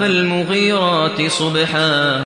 فَالْمُغِيرَاتِ صُبْحًا